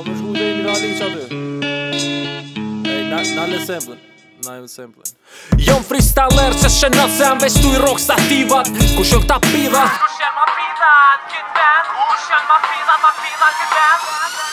Po më shkujtë e mirali që aty Ej, na në sempën Na në sempën Jom freestyler që shë nëtë se anë vestu i rock stativat Ku shën këta pida Ku shën ma pida në këtë vend Ku shën ma pida pa pida këtë vend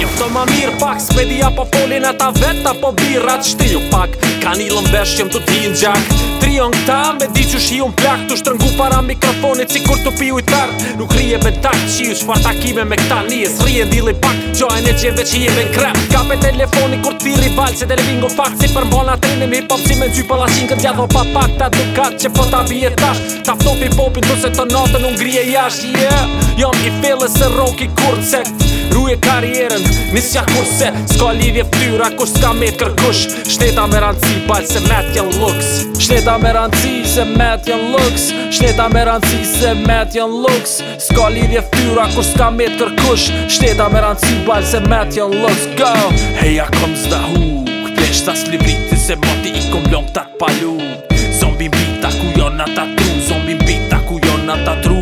Njofto ma mirë pak, spedia po folin ata veta po birat shti pak Ka një lëmbesh që më të t'hin gjak Trion këta me di që shi plak Tu shtërngu para mikrofonit si kur t'u piju i tart Nuk rije me tak që ju shfar takime me këta njës Rije dili pak, gjojnë e gjithve që jime në krep Ka pe telefoni kur t'i rival që t'ele vingon pak Si për mbona t'ele hip-hop, si me n'gjy pëlla qinë këtë jadho pa pak Ta dukat që po ta bje tash Ta ftofi popin se të notën unë grije jash yeah. jo, i fillës të roki kur karjerën Mi s'ja kur se s'ka lidhje ptyra kush s'ka me kërkush Shteta me ranci balse se met jen lux Shteta me ranci se met jen lux Shteta me ranci se met jen lux S'ka lidhje ptyra kush s'ka me kërkush Shteta me ranci balse se met jen lux Go! Hey ja kom s'da hu Kpesht ta s'li se moti i kom blom t'at palu Zombi mbita ku jona t'at tru Zombi mbita ku jona t'at tru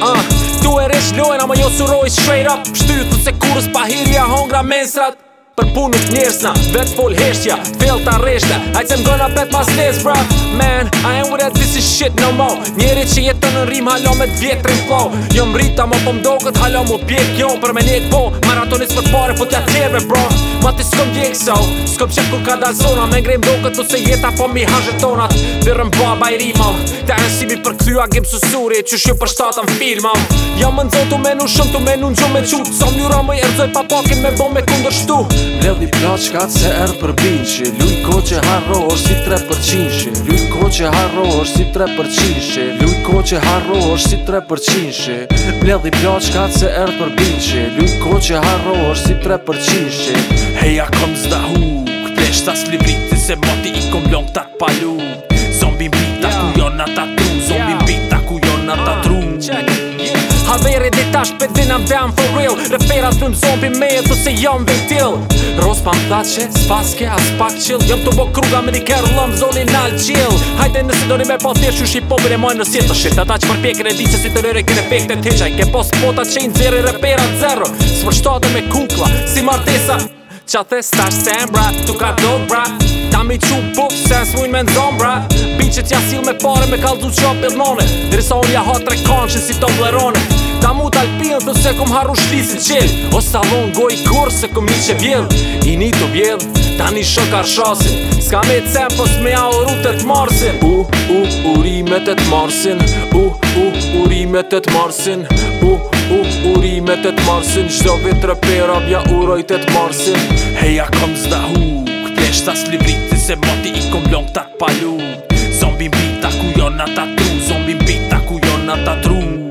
Ah! Uh ju e resh lojnë Ama jo suroj straight up Pështyrë të se kurës pa hirja hongra mensrat për punë nuk njerësna Vetë fol heshtja, fell ta reshte Ajtë se mgëna bet pas nes, bruh Man, I am with that, this is shit no more Njerit që jetë të në rim, halo me të vjetë flow po. Jo më rita, mo po mdo këtë halo mu pjek jo Për me njek po, maratonis për pare, po t'ja tjerve, bro Ma ti s'kom djek so, s'kom qep kur ka dal zona Me ngrejmë do këtë ose po jeta, po mi hanë zhetonat po baba i rima, ta e nësimi për kthyua gjem susuri Që shu jo për shtatën filma Jam më nëzotu me nushëm, tu me nungjo me qut Sa mjura më erdoj pa pakin me bom me kundër shtu Bled një plaq ka se erë për binqe Luj ko që harro është si tre Luj ko që harro është si tre Luj ko që harro është si tre për qinqe Bled një plaq ka se erë për binqe Luj ko që harro është si tre për qinqe Heja kom zda hu Këpleshtas li vriti se moti i kom lëng të të palu Zombi mbi të kujon atat Haveri dhe ta shpet dhe nëm vean for real Refera së nëm zombi me e të se jam vej tjil Ros pa më thashe, s'paske as pak qil Jëm të bo kruga me një kërë lëm zoni nalë qil Hajde nësi do një me pa thjesht u shi pobër e mojnë në si të shit Ata që përpjek e në di që si të lëre kërë efekte të hegjaj Ke pos pota që i në zjeri repera të zero Së për me kukla, si martesa Qa the stash se embra, tu ka do bra Ta mi qu buk se në smujnë me në bra Bi që t'ja sil me pare me kalzu qop i lmonit Dirisa unë ja hot rekonqin si to modën se kom harru shpi si qel O salon goj kur se kom një që bjell I një të bjell, ta një shokar shasin Ska me të sem, pos me a u rrub të të marsin U, u, u rime të të marsin U, u, u rime të të marsin U, u, u, të të marsin Gjdo vit rëpera bja uroj të të marsin Heja kom zda hu Shta se moti i kom blonk t'at palu Zombi mbita ku jona t'at tru Zombi mbita ku jona t'at